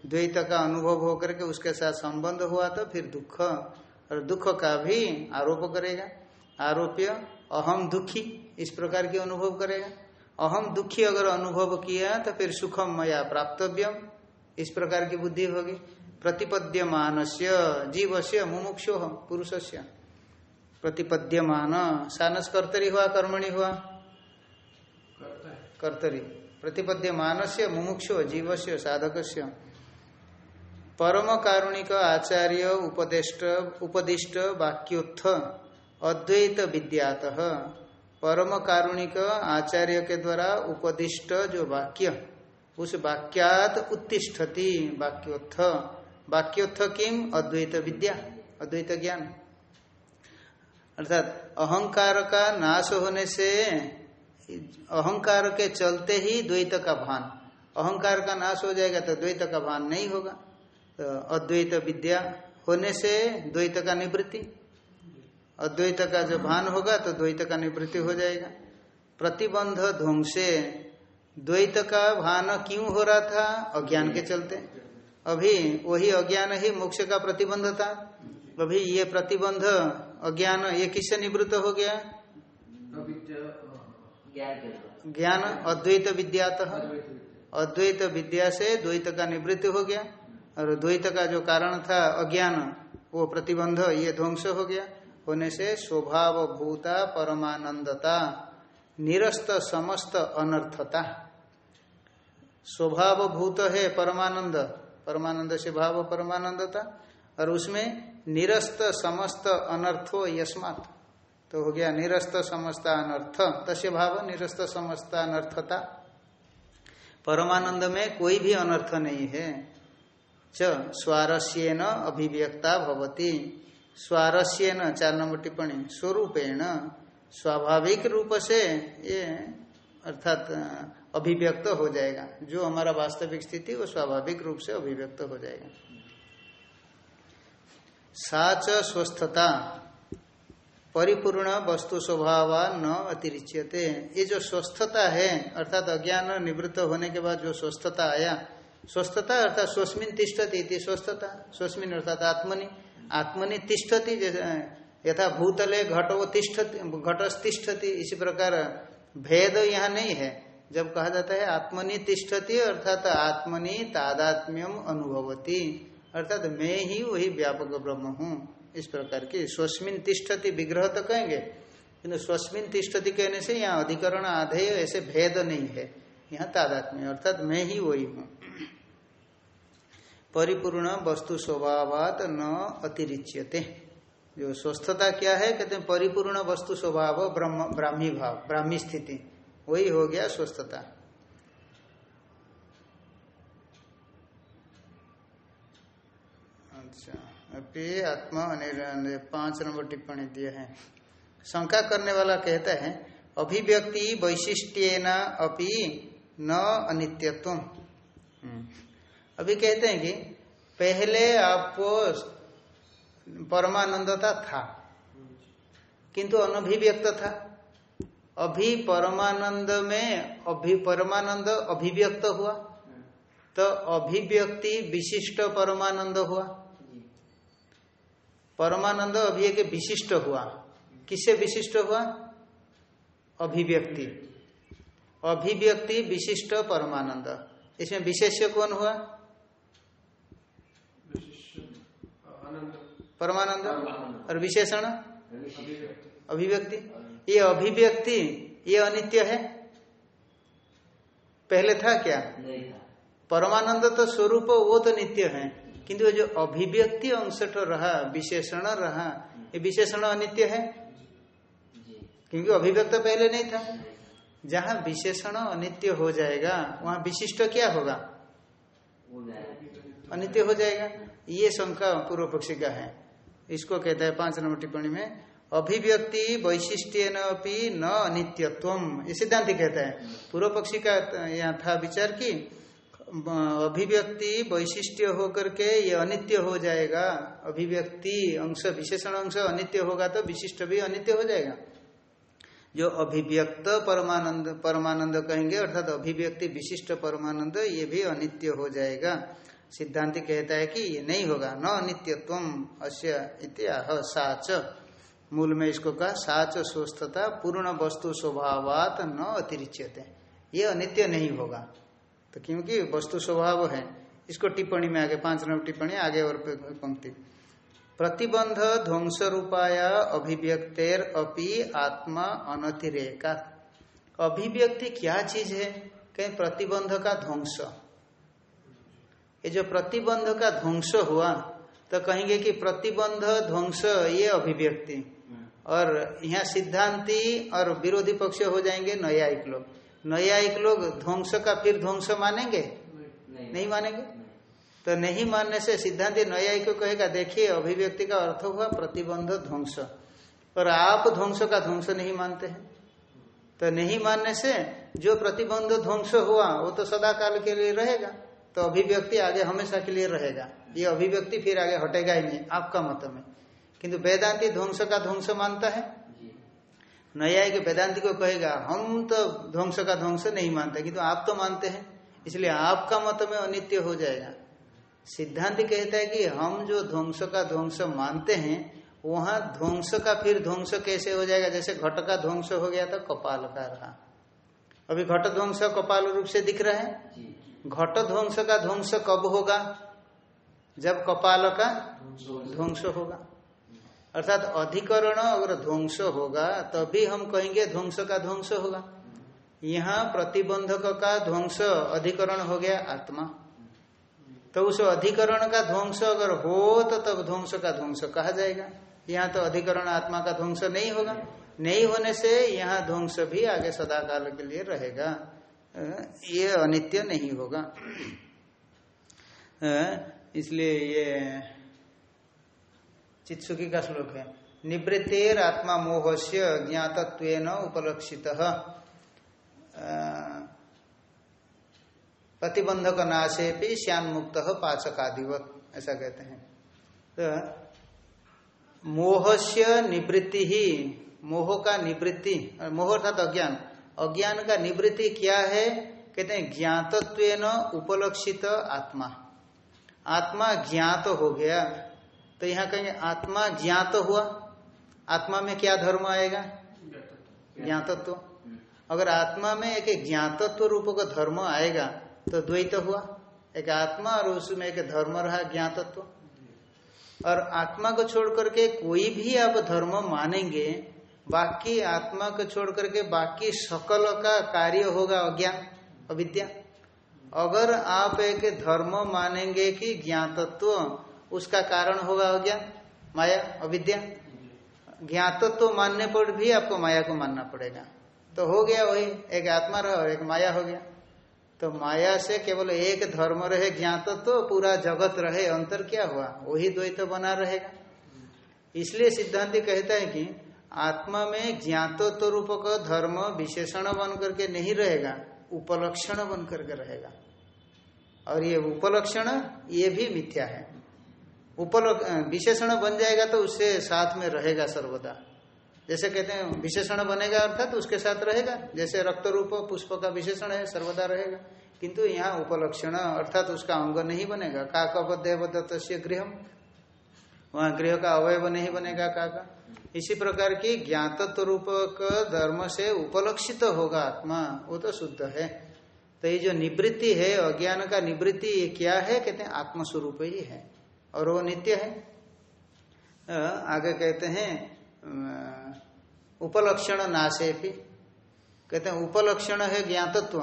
द्वैत का अनुभव होकर के उसके साथ संबंध हुआ तो फिर दुख और दुख का भी आरोप करेगा। आरोप्य अहम दुखी इस प्रकार की अनुभव करेगा। अहम दुखी अगर अनुभव किया तो फिर सुखम मया प्राप्तव्यम। इस प्रकार की बुद्धि होगी। प्रतिपद्यमान से जीव से मुमुक्षो पुरुष से प्रतिपद्यमान, सानस कर्तरी हुआ, कर्मणि हुआ। कर्तरी। प्रतिपद्यमान से मुमुक्षो जीव से साधक से परम कारुणिक आचार्य उपदिष्ट उपदिष्ट वाक्योत्थ, अद्वैत विद्यात। परम कारुणिक आचार्य के द्वारा उपदिष्ट जो वाक्य उस वाक्यात उत्तिष्ठति, वाक्योत्थ। वाक्योत्थ किम? अद्वैत विद्या। अद्वैत ज्ञान। अर्थात अहंकार का नाश होने से, अहंकार के चलते ही द्वैत का भान। अहंकार का नाश हो जाएगा तो द्वैत का भान नहीं होगा। तो अद्वैत विद्या होने से द्वैत का निवृत्ति। अद्वैत का जो भान होगा तो द्वैत का निवृत्ति हो जाएगा। प्रतिबंध ध्वंसे द्वैत का भान क्यों हो रहा था? अज्ञान के चलते। अभी वही अज्ञान ही मोक्ष का प्रतिबंध था। अभी ये प्रतिबंध अज्ञान, ये किससे निवृत्त हो गया? ज्ञान अद्वैत विद्यात। अद्वैत विद्या से द्वैत का निवृत्ति हो गया। और द्वैत का जो कारण था अज्ञान, वो प्रतिबंध, ये ध्वंस हो गया। होने से स्वभाव भूता परमानंदता, निरस्त समस्त अनर्थता। स्वभाव भूत है परमानंद। परमानंद से भाव परमानंदता। और उसमें निरस्त समस्त अनर्थो यस्मात। तो हो गया निरस्त समस्त अनर्थ। तस्य भाव निरस्त समस्त अनर्थता। परमानंद में कोई भी अनर्थ नहीं है। च, स्वारस्यन अभिव्यक्ता भवती। स्वारस्यन, चार नंबर टिप्पणी, स्वरूपेण। स्वाभाविक रूप से ये, अर्थात अभिव्यक्त हो जाएगा। जो हमारा वास्तविक स्थिति, वो स्वाभाविक रूप से अभिव्यक्त हो जाएगा। साच स्वस्थता, परिपूर्ण वस्तु स्वभाव न अतिरिच्यते। ये जो स्वस्थता है, अर्थात अज्ञान निवृत्त होने के बाद जो स्वस्थता आया, स्वस्थता अर्थात स्वस्मिन तिष्ठती थी स्वस्थता, स्वस्मिन अर्थात आत्मनि आत्मनि तिष्ठती यथा भूतले घटो तिष्ठति, घटस्तिष्ठति, इसी प्रकार भेद यहाँ नहीं है। जब कहा जाता है आत्मनि तिष्ठति, अर्थात आत्मनि तादात्म्यम अनुभवती, अर्थात मैं ही वही व्यापक ब्रह्म हूँ। इस प्रकार की स्वस्मिन तिष्ठति विग्रह तो कहेंगे किन्तु स्वस्मिन तिष्ठति कहने से यहाँ अधिकरण आधेय ऐसे भेद नहीं है। यहाँ तादात्म्य, अर्थात मैं ही वही हूँ। परिपूर्ण वस्तु स्वभावात न अतिरिच्यते। जो स्वस्थता क्या है, कहते हैं परिपूर्ण वस्तु स्वभाव ब्रह्म, ब्राह्मी भाव, ब्राह्मी स्थिति। वही हो गया स्वस्थता। अच्छा अभी आत्मा अनिर् पाँच नंबर टिप्पणी दिया है। शंका करने वाला कहता है, अभिव्यक्ति वैशिष्ट्यन अपि न अनित्यत्व अभी कहते हैं कि पहले आपको परमानंदता था, किंतु अनभिव्यक्त था। अभी परमानंद में अभि परमानंद अभिव्यक्त हुआ। तो अभिव्यक्ति विशिष्ट परमानंद हुआ। परमानंद अभी एक विशिष्ट हुआ। किससे विशिष्ट हुआ? अभिव्यक्ति। अभिव्यक्ति विशिष्ट परमानंद। इसमें विशेष कौन हुआ? परमानंद। और विशेषण? अभिव्यक्ति। ये अभिव्यक्ति ये अनित्य है? पहले था क्या? परमानंद तो स्वरूप वो तो नित्य है। किंतु जो अभिव्यक्ति अंश तो रहा विशेषण रहा ये विशेषण अनित्य है? क्योंकि अभिव्यक्त पहले नहीं था। जहाँ विशेषण अनित्य हो जाएगा वहाँ विशिष्ट क्या होगा? अनित्य हो जाएगा। ये शंका पूर्व पक्षी का है। इसको कहता है पाँच नंबर टिप्पणी में अभिव्यक्ति वैशिष्ट्य न अनित्यत्व ये सिद्धांत कहता है। पूर्व पक्षी का यहाँ था विचार की अभिव्यक्ति वैशिष्ट्य होकर के ये अनित्य हो जाएगा। अभिव्यक्ति अंश, विशेषण अंश अनित्य होगा तो विशिष्ट भी अनित्य हो जाएगा। जो अभिव्यक्त परमानंद परमानंद कहेंगे, अर्थात अभिव्यक्ति विशिष्ट परमानंद, ये भी अनित्य हो जाएगा। सिद्धांत कहता है कि ये नहीं होगा। न अनित्यत्व अस्य इत्याह साच। मूल में इसको कहा, साच स्वस्थता पूर्ण वस्तु स्वभावात न अतिरिच्यते। ये अनित्य नहीं होगा। तो क्योंकि वस्तु स्वभाव है, इसको टिप्पणी में आगे, पाँच नंबर टिप्पणी, आगे और पंक्ति। प्रतिबंध ध्वंस रूपाया अभिव्यक्तेर अपि आत्मा अनतिरेका। अभिव्यक्ति क्या चीज़ है? कहीं प्रतिबंध का ध्वंस। ये जो प्रतिबंध का ध्वंस हुआ तो कहेंगे कि प्रतिबंध ध्वंस, ये अभिव्यक्ति। और यहाँ सिद्धांति और विरोधी पक्ष हो जाएँगे न्यायिक लोग। न्यायिक लोग ध्वंस का फिर ध्वंस मानेंगे? नहीं। नहीं मानेंगे? तो नहीं मानने से सिद्धांति न्यायिक को कहेगा देखिए अभिव्यक्ति का अर्थ हुआ प्रतिबंध ध्वंस। और आप ध्वंस का ध्वंस नहीं मानते हैं। तो नहीं मानने से जो प्रतिबंध ध्वंस हुआ वो तो सदा काल के लिए रहेगा। तो अभिव्यक्ति आगे हमेशा के लिए रहेगा। ये अभिव्यक्ति फिर आगे हटेगा ही नहीं आपका मत में। किंतु वेदांति ध्वंस का ध्वंस मानता है? जी। न्यायिक वेदांति को कहेगा हम तो ध्वंस का ध्वंस नहीं मानते किंतु आप तो मानते हैं। इसलिए आपका मत में अनित्य हो जाएगा। सिद्धांत कहता है कि हम जो ध्वंस का ध्वंस मानते हैं वहाँ ध्वंस का फिर ध्वंस कैसे हो जाएगा? जैसे घट का ध्वंस हो गया तो कपाल का रहा। अभी घट ध्वंस कपाल रूप से दिख रहा है? घट ध्वंस का ध्वंस कब होगा? जब कपाल का ध्वंस होगा। अर्थात अधिकरण अगर ध्वंस होगा, तभी हम कहेंगे ध्वंस का ध्वंस होगा। यहाँ प्रतिबंधक का ध्वंस अधिकरण हो गया आत्मा। तो उस अधिकरण का ध्वंस अगर हो तो तब ध्वंस का ध्वंस कहा जाएगा। यहाँ तो अधिकरण आत्मा का ध्वंस नहीं होगा। नहीं होने से यहाँ ध्वंस भी आगे सदा काल के लिए रहेगा। ये अनित्य नहीं होगा। इसलिए ये चित्सुकी का श्लोक है। निवृत्तेर आत्मा मोह से ज्ञातत्व उपलक्षित प्रतिबंधक नाशे भी श्यान मुक्त पाचकादिवत ऐसा कहते हैं। तो मोह से निवृत्ति ही, मोह का निवृत्ति, मोह अर्थात अज्ञान। अज्ञान का निवृत्ति क्या है? कहते हैं ज्ञातत्व उपलक्षित आत्मा। आत्मा ज्ञात हो गया। तो यहाँ कहेंगे, आत्मा ज्ञात तो हुआ। आत्मा में क्या धर्म आएगा? ज्ञातत्व। अगर आत्मा में एक ज्ञातत्व रूप का धर्म आएगा तो द्वैत हुआ। एक आत्मा और उसमें एक धर्म रहा ज्ञातत्व। और आत्मा को छोड़ करके कोई भी आप धर्म मानेंगे, बाकी आत्मा को छोड़ करके बाकी सकल का कार्य होगा अज्ञान, अविद्या। अगर आप एक धर्म मानेंगे कि ज्ञातत्व उसका कारण होगा अज्ञान माया अविद्या ज्ञातत्व मानने पर भी आपको माया को मानना पड़ेगा। तो हो गया वही, एक आत्मा रहा और एक माया हो गया। तो माया से केवल एक धर्म रहे, ज्ञातत्व तो पूरा जगत रहे, अंतर क्या हुआ? वही द्वैत बना रहेगा। इसलिए सिद्धांति कहता है कि आत्मा में ज्ञातत्व रूप का धर्म विशेषण बन करके नहीं रहेगा, उपलक्षण बन करके रहेगा। और ये उपलक्षण, ये भी मिथ्या है। उपलक विशेषण बन जाएगा तो उससे साथ में रहेगा सर्वदा। जैसे कहते हैं, विशेषण बनेगा अर्थात तो उसके साथ रहेगा। जैसे रक्त रूप पुष्प का विशेषण है, सर्वदा रहेगा। किंतु यहाँ उपलक्षण अर्थात तो उसका अंग नहीं बनेगा। काकबद्ध गृह वहाँ गृह का अवयव नहीं बनेगा का का? इसी प्रकार की ज्ञातत्व रूप धर्म से उपलक्षित होगा आत्मा, वो तो शुद्ध है। तो ये जो निवृत्ति है, अज्ञान का निवृत्ति, ये क्या है? कहते हैं, आत्मस्वरूप ही है। और वो नित्य है। आगे कहते हैं उपलक्षण नाशे भी कहते हैं, उपलक्षण है ज्ञातत्व।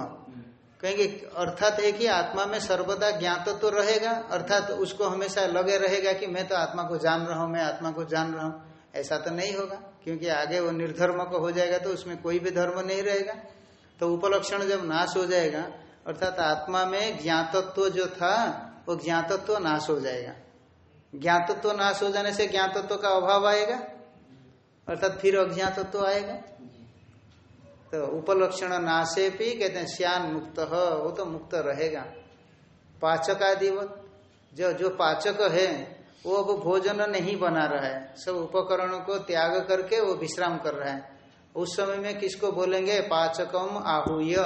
कहेंगे, अर्थात है कि आत्मा में सर्वदा ज्ञातत्व रहेगा, अर्थात उसको हमेशा लगे रहेगा कि मैं तो आत्मा को जान रहा हूँ, मैं आत्मा को जान रहा हूँ। ऐसा तो नहीं होगा, क्योंकि आगे वो निर्धर्म को हो जाएगा तो उसमें कोई भी धर्म नहीं रहेगा। तो उपलक्षण जब नाश हो जाएगा, अर्थात आत्मा में ज्ञातत्व जो था, वो ज्ञातत्व नाश हो जाएगा। ज्ञातत्व नाश हो जाने से ज्ञातत्व का अभाव आएगा? अर्थात फिर अज्ञातत्व आएगा? तो उपलक्षण नाशे भी कहते हैं, श्यान मुक्त वो तो मुक्त रहेगा। पाचक आदिवत जो जो पाचक है, वो अब भोजन नहीं बना रहा है। सब उपकरणों को त्याग करके वो विश्राम कर रहा है। उस समय में किसको बोलेंगे? पाचकम आहूय।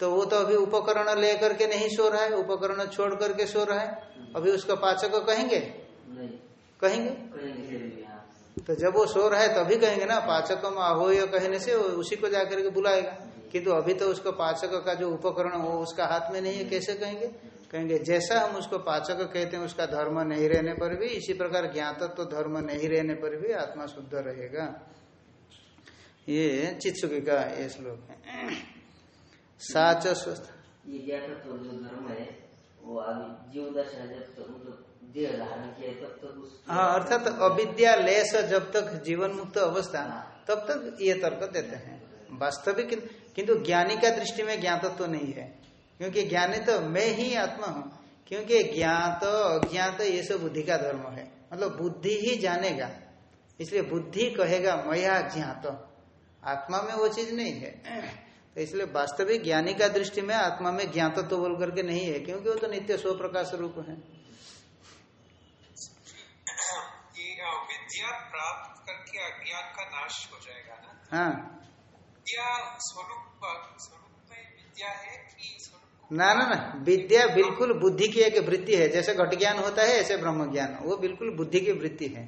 तो वो तो अभी उपकरण लेकर के नहीं सो रहा है उपकरण छोड़ करके सो रहा है। अभी उसका पाचक कहेंगे? नहीं। कहेंगे? हाँ। तो जब वो सो रहा है तभी कहेंगे ना पाचकम आहोय कहने से उसी को जाकर के बुलाएगा। किंतु तो अभी तो उसको पाचक का जो उपकरण हो उसका हाथ में नहीं है कैसे कहेंगे? कहेंगे जैसा हम उसको पाचक कहते हैं उसका धर्म नहीं रहने पर भी इसी प्रकार ज्ञातत्व तो धर्म नहीं रहने पर भी आत्मा शुद्ध रहेगा। ये चित्सुकी का ये श्लोक है। साच स्वस्थ। ये तो जो धर्म है वो जीव दशा जब तक देह धारण किया तब तक उस हाँ अर्थात अविद्या लेस जब तक जीवन मुक्त अवस्था तब तक ये तर्क देते हैं। वास्तविक किंतु ज्ञानी का दृष्टि में ज्ञातत्व तो नहीं है। क्योंकि ज्ञानी तो मैं ही आत्मा हूँ। क्योंकि ज्ञात अज्ञात ये सब बुद्धि का धर्म है। मतलब बुद्धि ही जानेगा। इसलिए बुद्धि कहेगा मया ज्ञात। आत्मा में वो चीज़ नहीं है। तो इसलिए वास्तविक ज्ञानी का दृष्टि में आत्मा में ज्ञात तो बोल करके नहीं है क्योंकि वो तो नित्य स्व प्रकाश रूप है। ये अ, विद्या प्राप्त करके अज्ञान का नाश हो जाएगा ना? हाँ। स्वरूप स्वरूप में विद्या है कि ना ना ना विद्या बिल्कुल बुद्धि की एक वृत्ति है। जैसे घट ज्ञान होता है ऐसे ब्रह्म ज्ञान। वो बिल्कुल बुद्धि की वृत्ति है।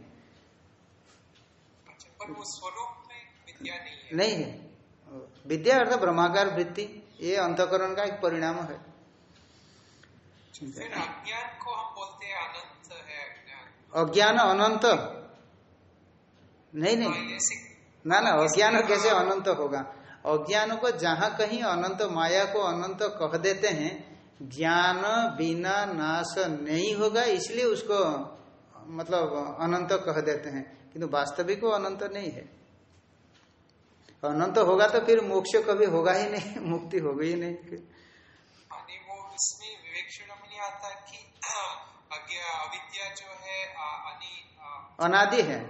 अच्छा, पर वो स्वरूप में विद्या नहीं है। नहीं है। विद्या अर्थात ब्रह्माकार वृत्ति ये अंतकरण का एक परिणाम है। फिर अज्ञान को हम बोलते हैं अनंत है अज्ञान। अनंत? नहीं नहीं। ना ना अज्ञान कैसे अनंत होगा? अज्ञान को जहाँ कहीं अनंत माया को अनंत कह देते हैं ज्ञान बिना नाश नहीं होगा इसलिए उसको मतलब अनंत कह देते हैं। किंतु वास्तविक वो अनंत नहीं है। अनंत होगा तो फिर मोक्ष कभी होगा ही नहीं मुक्ति होगी ही नहीं आणि वो इसमें विवेक्षण में नहीं आता कि अविद्या जो है अनि अनादि है।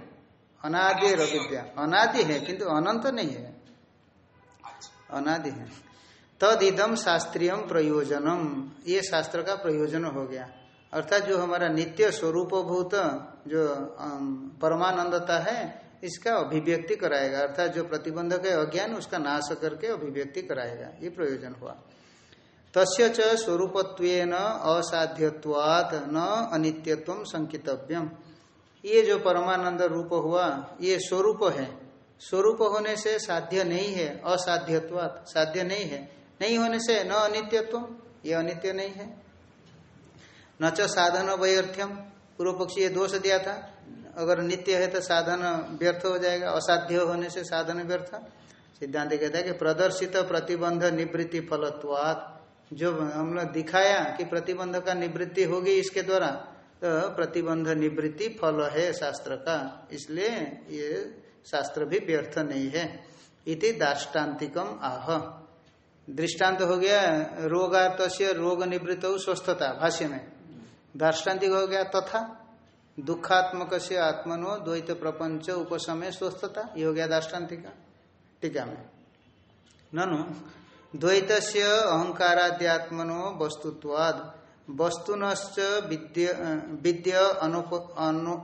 अनादि रविद्या अनादि है किंतु अनंत नहीं है। अच्छा। अनादि है। तद इदम शास्त्रीयम प्रयोजनम। ये शास्त्र का प्रयोजन हो गया। अर्थात जो हमारा नित्य स्वरूपभूत जो परमानंदता है इसका अभिव्यक्ति कराएगा, अर्थात जो प्रतिबंधक है, अज्ञान, उसका नाश करके अभिव्यक्ति कराएगा। ये प्रयोजन हुआ। तस्य च स्वरूपत्वेन असाध्यत्वात् न अनित्यत्व संकितव्यम। ये जो परमानंद रूप हुआ, ये स्वरूप है। स्वरूप होने से साध्य नहीं है, असाध्यत्वात्। साध्य नहीं है। नहीं होने से न अनित्यत्व, ये अनित्य नहीं है। न च साधन वैर्थ्यम पूर्व पक्षी ये दोष दिया था। अगर नित्य है तो साधन व्यर्थ हो जाएगा, असाध्य होने से साधन व्यर्थ। सिद्धांत कहता है कि प्रदर्शित प्रतिबंध निवृत्ति फलत्वात्। जो हमने दिखाया कि प्रतिबंध का निवृत्ति होगी इसके द्वारा तो प्रतिबंध निवृत्ति फल है शास्त्र का। इसलिए ये शास्त्र भी व्यर्थ नहीं है। इति दाष्टान्तिकम आह। दृष्टांत हो गया रोगात रोग निवृत्त स्वस्थता भाष्य में। दार्ष्टान्तिक हो गया तथा दुखात्मक से आत्मनो द्वैत प्रपंच उपसमय स्वस्थता। ये हो गया दार्ष्टान्तिका टीका में। ननु द्वैत से अहंकाराद्यात्मनो वस्तुत्वाद, वस्तुनश्च विद्य विद्य अनुप-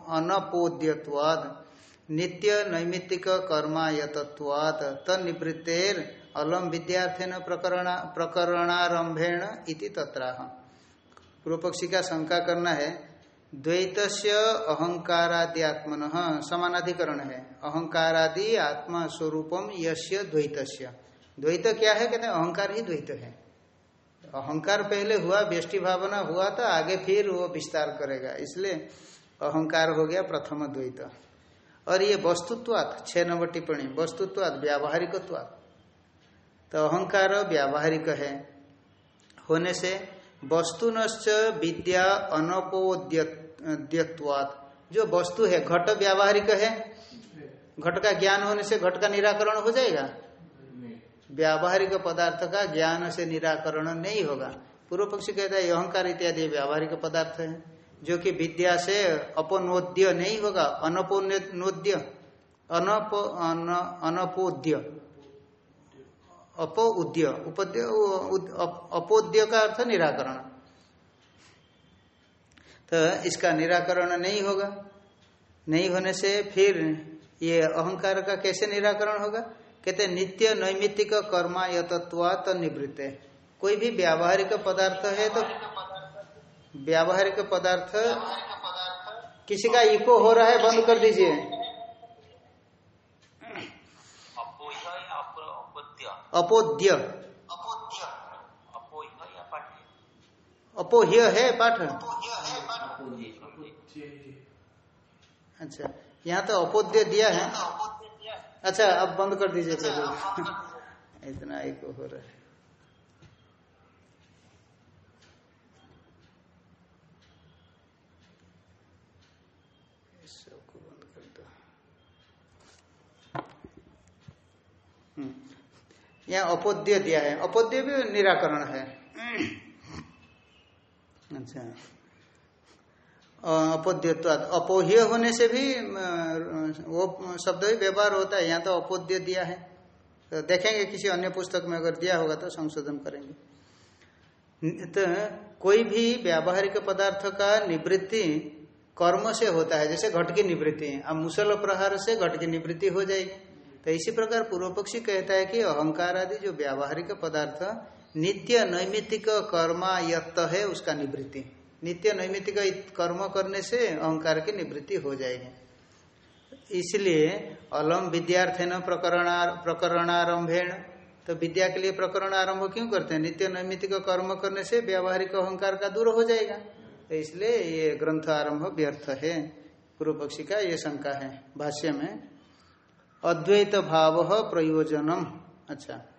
अनपोद्यवाद नित्य नैमित्तिक कर्मायतत्वात्, तन्निवृत्तेर अलम विद्यार्थेन प्रकरण प्रकरणारंभेण इति तत्राह। पूर्व पक्षी का शंका करना है द्वैत अहंकारादि आत्मन समानाधिकरण है। अहंकारादि आत्मा स्वरूपम यश्य द्वैत द्वैत क्या है? कहते हैं अहंकार ही द्वैत है। अहंकार पहले हुआ, व्यष्टि भावना हुआ तो आगे फिर वो विस्तार करेगा। इसलिए अहंकार हो गया प्रथम द्वैत। और ये वस्तुत्वात, छह नंबर टिप्पणी, वस्तुत्वात, व्यावहारिकत्वात। तो अहंकार व्यावहारिक है। होने से वस्तुनश्च विद्या अनपोद्यत्वात् जो वस्तु है, घट व्यावहारिक है, घट का ज्ञान होने से घट का निराकरण हो जाएगा? व्यावहारिक पदार्थ का ज्ञान से निराकरण नहीं होगा। पूर्व पक्षी कहता है अहंकार इत्यादि व्यावहारिक पदार्थ है, जो कि विद्या से अपनोद्य नहीं होगा अनपोनोद्य अनप अनपोद्य अपोद्य उपद्य अपोद्य का अर्थ निराकरण। तो इसका निराकरण नहीं होगा। नहीं होने से फिर ये अहंकार का कैसे निराकरण होगा? कहते नित्य नैमित्तिक कर्मा यतत्वात निवृत्त। कोई भी व्यावहारिक पदार्थ है तो व्यावहारिक पदार्थ किसी का इको हो रहा है बंद कर दीजिए। अपोह या अपोद्य अपोह या पाठ्य? अपोह्य है पाठ। अच्छा यहाँ तो अपोद्य दिया है। अच्छा अब बंद कर दीजिए पहले इतना इको हो रहा है। हम्म। यहाँ अपोद्य दिया है। अपोद्य भी निराकरण है। अच्छा। अपोद्यत्वाद अपोह्य होने से भी वो शब्द ही व्यवहार होता है। यहाँ तो अपोद्य दिया है। तो देखेंगे, किसी अन्य पुस्तक में अगर दिया होगा तो संशोधन करेंगे। तो कोई भी व्यावहारिक पदार्थ का निवृत्ति कर्म से होता है, जैसे घट की निवृत्ति अब मुसल प्रहार से घट की निवृत्ति हो जाएगी। तो इसी प्रकार पूर्व पक्षी कहता है कि अहंकार आदि जो व्यावहारिक पदार्थ, नित्य नैमित्तिक कर्मा यत्त है, उसका निवृत्ति। नित्य नैमित्तिक कर्म करने से अहंकार की निवृत्ति हो जाएगी। इसलिए अलम विद्यार्थन प्रकरणार प्रकरणारंभेण। तो विद्या के लिए प्रकरण आरंभ क्यों करते हैं? नित्य नैमित्तिक कर्म करने से व्यावहारिक अहंकार का दूर हो जाएगा। तो इसलिए ये ग्रंथ आरंभ व्यर्थ है। पूर्व पक्षी का ये शंका है। भाष्य में, अद्वैत भाव प्रयोजनम। अच्छा।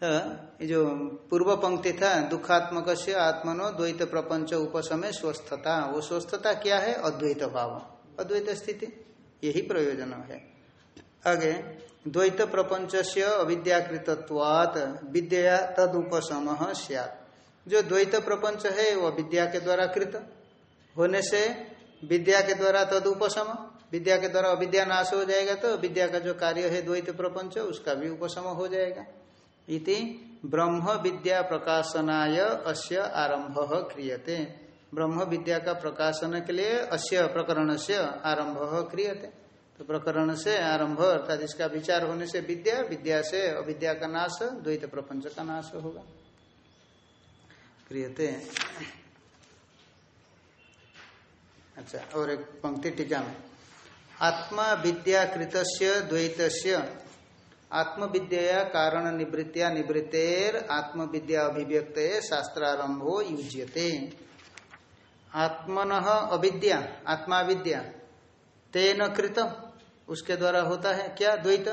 तो जो पूर्व पंक्ति था दुखात्मक से आत्मनो द्वैत प्रपंच उपसमय स्वस्थता। वो स्वस्थता क्या है? अद्वैत भाव। अद्वैत स्थिति। यही प्रयोजन है। आगे, द्वैत प्रपंच से अविद्याकृतत्वात विद्या तद उपशम जो द्वैत प्रपंच है वह विद्या के द्वारा कृत। होने से विद्या के द्वारा तद उपशम विद्या के द्वारा अविद्या नाश हो जाएगा तो विद्या का जो कार्य है द्वैत प्रपंच, उसका भी उपशम हो जाएगा। इति ब्रह्म विद्या प्रकाशनाय अस्य आरंभ क्रियते। ब्रह्म विद्या का प्रकाशन के लिए अस्य प्रकरण से आरंभ क्रियते। तो प्रकरण से आरंभ अर्थात इसका विचार होने से विद्या विद्या से अविद्या का नाश, द्वैत प्रपंच का नाश होगा। क्रियते। अच्छा और एक पंक्ति टीका में आत्मा विद्या कृतस्य द्वैतस्य आत्मविद्या कारण निवृत्तिया निवृत्तेर, आत्मविद्या अभिव्यक्त शास्त्रारंभो युज्यते। आत्मन अविद्या आत्मा विद्या तेन कृत, उसके द्वारा होता है क्या? द्वैत।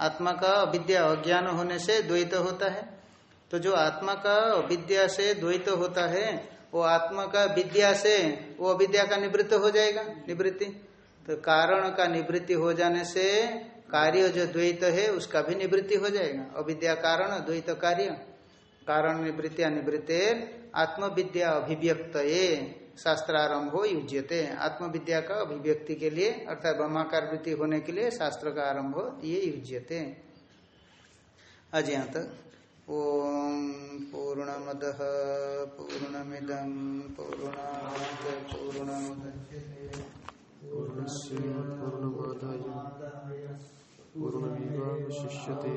आत्मा का अविद्या अज्ञान होने से द्वैत होता है। तो जो आत्मा का अविद्या से द्वैत होता है, वो आत्मा का विद्या से, वो अविद्या का निवृत्त हो जाएगा, निवृत्ति। तो कारण का निवृत्ति हो जाने से कार्य जो द्वैत है, उसका भी निवृत्ति हो जाएगा। अविद्या कारण, द्वैत कार्य। कारण निवृत्तिया निवृत्ते आत्मविद्या अभिव्यक्त शास्त्रारंभ हो युज्यते। आत्मविद्या का अभिव्यक्ति के लिए, अर्थात ब्रह्माकार वृत्ति होने के लिए शास्त्र का आरंभ ये युज्यते। आज यहाँ तक। ओम पूर्णमद पूर्ण मिदम पूर्ण पूर्ण पूर्ण पूर्णमेवावशिष्यते